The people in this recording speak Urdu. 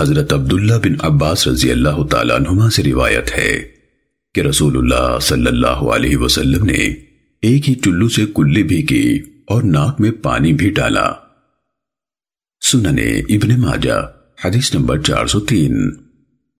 حضرت عبداللہ بن عباس رضی اللہ تعالیٰ عنہما سے روایت ہے کہ رسول اللہ صلی اللہ علیہ وسلم نے ایک ہی چلو سے کلی بھی کی اور ناک میں پانی بھی ڈالا۔ سننے ابن ماجہ، حدیث نمبر چار سو تین۔